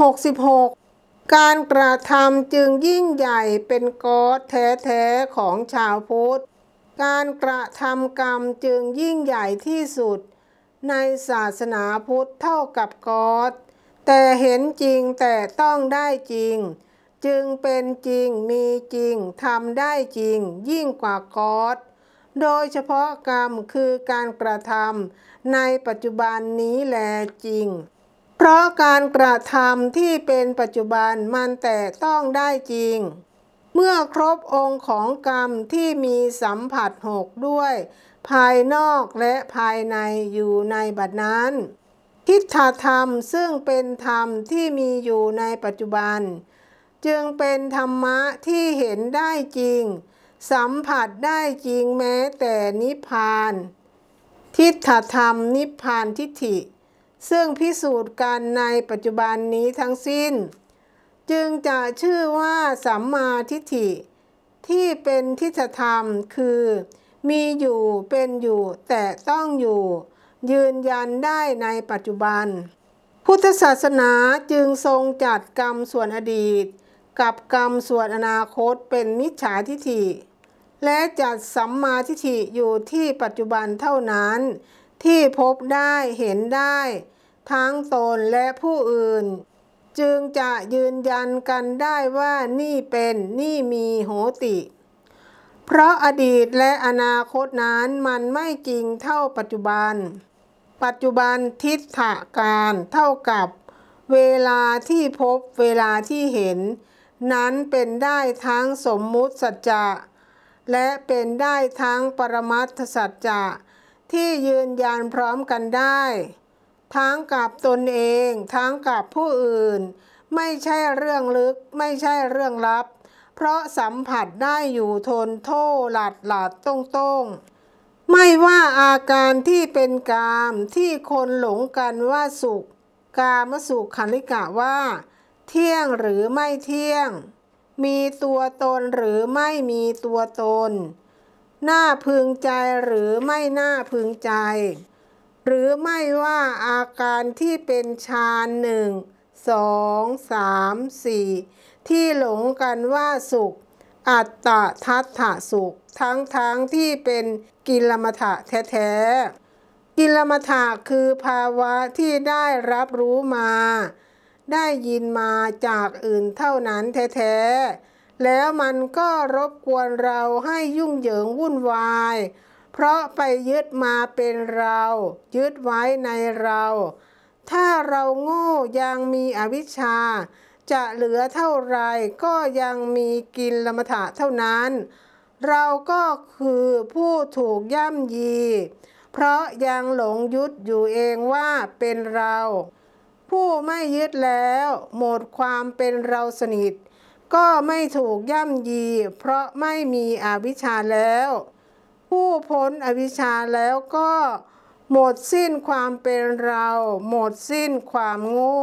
66 การกระทำจึงยิ่งใหญ่เป็นกอดแท้ๆของชาวพุทธ การกระทำกรรมจึงยิ่งใหญ่ที่สุด ในศาสนาพุทธเท่ากับกอดแต่เห็นจริงแต่ต้องได้จริง จึงเป็นจริงมีจริงทำได้จริงยิ่งกว่ากอดโดยเฉพาะกรรมคือการกระทำในปัจจุบันนี้แลจริง เพราะการกระทำที่เป็นปัจจุบันมันแต่ต้องได้จริง เมื่อครบองค์ของกรรมที่มีสัมผัสหกด้วย ภายนอกและภายในอยู่ในบัดนั้นทิฏฐธรรมซึ่งเป็นธรรมที่มีอยู่ในปัจจุบัน จึงเป็นธรรมะที่เห็นได้จริง สัมผัสได้จริงแม้แต่นิพพาน ทิฏฐธรรมนิพพานทิฏฐิ ซึ่งพิสูจน์กันในปัจจุบันนี้ทั้งสิ้น จึงจะชื่อว่าสัมมาทิฏฐิ ที่เป็นทิฏฐธรรมคือ มีอยู่เป็นอยู่แต่ต้องอยู่ ยืนยันได้ในปัจจุบัน พุทธศาสนาจึงทรงจัดกรรมส่วนอดีต กับกรรมส่วนอนาคตเป็นมิจฉาทิฏฐิและจัดสัมมาทิฏฐิอยู่ที่ปัจจุบันเท่านั้น ที่พบได้เห็นได้ ทั้งตนและผู้อื่น จึงจะยืนยันกันได้ว่านี่เป็นนี่มีโหติ เพราะอดีตและอนาคตนั้นมันไม่จริงเท่าปัจจุบัน ปัจจุบันทิฏฐการเท่ากับเวลาที่พบเวลาที่เห็น นั้นเป็นได้ทั้งสมมุติสัจจะ และเป็นได้ทั้งปรมัตถสัจจะ ที่ยืนยันพร้อมกันได้ ทั้งกับตนเอง ทั้งกับผู้อื่น ไม่ใช่เรื่องลึกไม่ใช่เรื่องลับ เพราะสัมผัสได้อยู่ทนโทหลัดหลัดต้งต้งไม่ว่าอาการที่เป็นกามที่คนหลงกันว่าสุข กามสุขขันธิกะว่า เที่ยงหรือไม่เที่ยง มีตัวตนหรือไม่มีตัวตน น่าพึงใจหรือไม่น่าพึงใจ หรือไม่ว่าอาการที่เป็นฌานหนึ่งสองสามสี่ที่หลงกันว่าสุข อัตตะทัตถะสุข ทั้งทั้งที่เป็นกิลมัฐะแท้ๆกิลมัฐะคือภาวะที่ได้รับรู้มา ได้ยินมาจากอื่นเท่านั้นแท้ๆ แล้วมันก็รบกวนเราให้ยุ่งเหยิงวุ่นวาย เพราะไปยึดมาเป็นเรา ยึดไว้ในเรา ถ้าเราโง่ยังมีอวิชชา จะเหลือเท่าไรก็ยังมีกินลมถะเท่านั้น เราก็คือผู้ถูกย่ำยี เพราะยังหลงยึดอยู่เองว่าเป็นเรา ผู้ไม่ยึดแล้ว หมดความเป็นเราสนิท ก็ไม่ถูกย่ำยี เพราะไม่มีอวิชชาแล้ว ผู้พ้นอวิชชาแล้วก็ หมดสิ้นความเป็นเรา หมดสิ้นความโง่